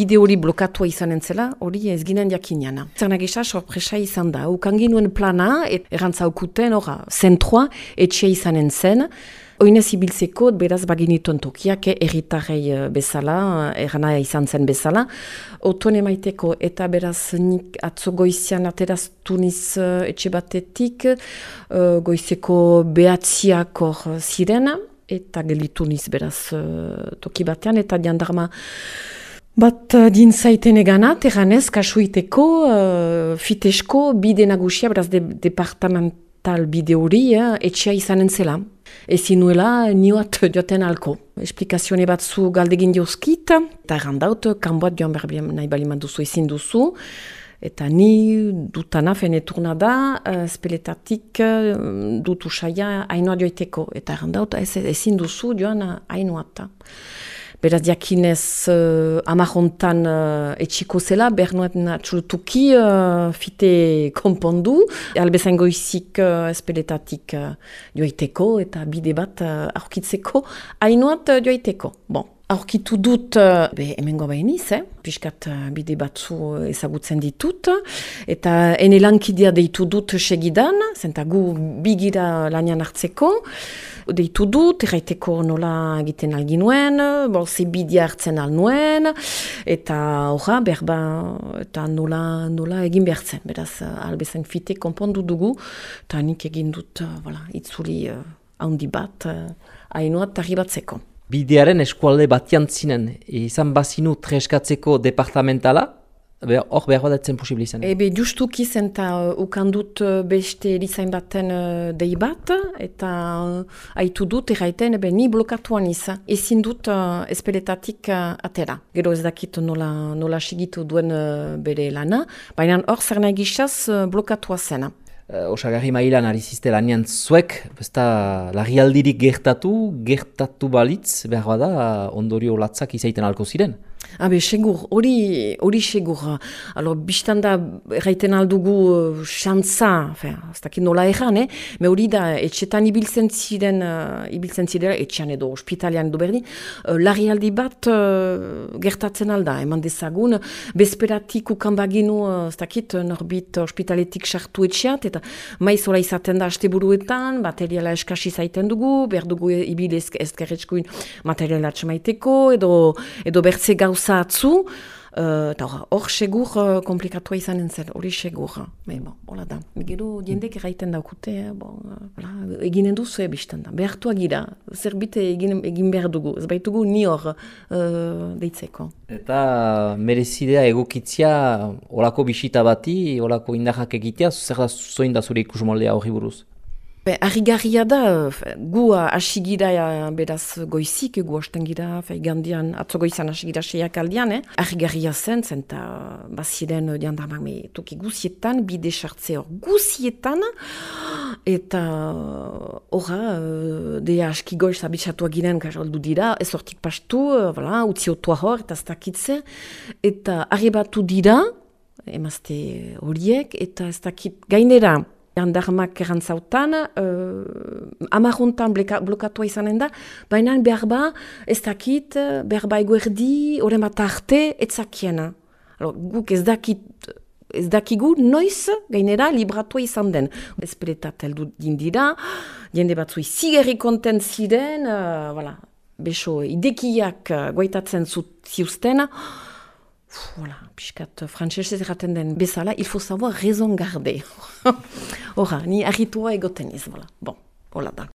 bide hori blokatua izanen zela, hori ez ginen jakinean. Zer nagisa, sorpresa izan da. Ukangin nuen plana, et, errantzaukuten, ora, zentroa, etxea izanen zen, Oinez ibiltzeko, beraz baginituen tokiak, erritarrei eh, bezala, errana izan zen bezala. Oton emaiteko, eta beraz nik atzo goizian ateraztu niz uh, etxe batetik, uh, goizeko behatziak hor ziren, eta gelitu niz beraz uh, toki batean, eta jandarma Bat uh, din zaiten eganat, erranez, kasuiteko, uh, fitesko, bide nagusia, beraz, de, departamental bide hori, uh, etxea izanen zela ezin nuela nioat joten alko. Esplikazione bat zu galdegin diozkit, eta errandaut, kanboat joan berbien nahi baliman duzu ezin duzu, eta ni dutana feneturna da, uh, speletatik uh, dut usaia hainoa joiteko, eta errandaut ezin duzu joan hainoata. Beraz, jakinez uh, amajontan uh, etxiko zela, behar nuen atxulutuki uh, fite konpondu. Albezain goizik uh, espeletatik uh, joiteko eta bide bat uh, aurkitzeko, hainoat uh, joiteko. Bon. Aurkitu dut, be, hemen goba eniz, eh? piskat bide batzu ezagutzen ditut, eta ene lankidia deitu dut segidan, zenta gu bigira lanian hartzeko, deitu dut, erraiteko nola egiten alginuen, bon, ze bidea hartzen alnuen, eta horra, berba, eta nola, nola egin behartzen, beraz, albezain fite konpondu dugu, eta nik egin dut, voilà, itzuli uh, handi bat, uh, hainoat tarri batzeko. Bidearen eskualde batian zinen, izan bazinu treskatzeko departamentala, Hor behar bat etzen posible izan. Ebe justuki zen eta uh, ukandut uh, beste erizain baten uh, dei bat, eta uh, haitu dut erraiten ebe ni blokatuan izan. Ezin dut uh, espeletatik uh, atera. Gero ez dakit nola, nola segitu duen uh, bere lana, baina hor zer nahi gizaz uh, blokatua zena. Uh, osagarri mailan ari ziste lanian zuek, besta lagialdirik gertatu, gertatu balitz, behar bada ondorio latzak izaiten alko ziren. Habe, segur, hori, hori segur. Alo, biztan da, erraiten aldugu uh, xantza, ez dakit nola erran, eh? Me hori da, etxetan ibiltzen ziren, uh, ibiltzen ziren, etxean edo, ospitalian edo berdin, uh, larri aldi bat uh, gertatzen alda, eman dezagun, bezperatik ukan baginu, uh, dakit, norbit ospitaletik sartu etxeat, eta maiz hola izaten da aste buruetan, materiala eskasi zaiten dugu, behar dugu ibil ezkerretxkuin materiala txamaiteko, edo, edo bertze gauza atzu, uh, eta hor segur uh, komplikatua izanen zen, hori segur. Me, bon, hola da, gero jendek erraiten daukute, eh, bon, uh, eginen duzu ebistan da, behartu agira, zerbite egin, egin behar dugu, ez baitugu ni hor uh, deitzeko. Eta merezidea egokitzia olako bisita bati, olako indarrak egitea, zer da zoin da zure ikusmoldea hori buruz? Be, Arrigarria da, gu asigira beraz goizik, gu hasten gira, gandian, atzo goizan asigira seiak aldian, eh? Arrigarria zen, zen baziren diandarmak me toki guzietan, bide sartze hor guzietan, eta horra, de aski goiz abitxatua ginen, karoldu dira, ez hortik pastu, voilà, utzi otua hor, eta ez eta arribatu dira, emazte horiek, eta ez dakit gainera, jandarmak erantzautan, uh, amarrontan blokatua izanen da, baina behar ba, ez dakit, behar ba eguerdi, horren bat arte, etzakiena. Guk ez dakit, ez dakigu noiz gainera libratua izan den. Ezperetat heldu dindira, jende batzui zigerri konten ziren, uh, voilà, beso idekiak uh, goitatzen ziuzten, Voilà, piskat frantzesez erraten den bezala, il faut savoir raison garder. Hora, ni arritua egoten iz, voilà. Bon, hola da.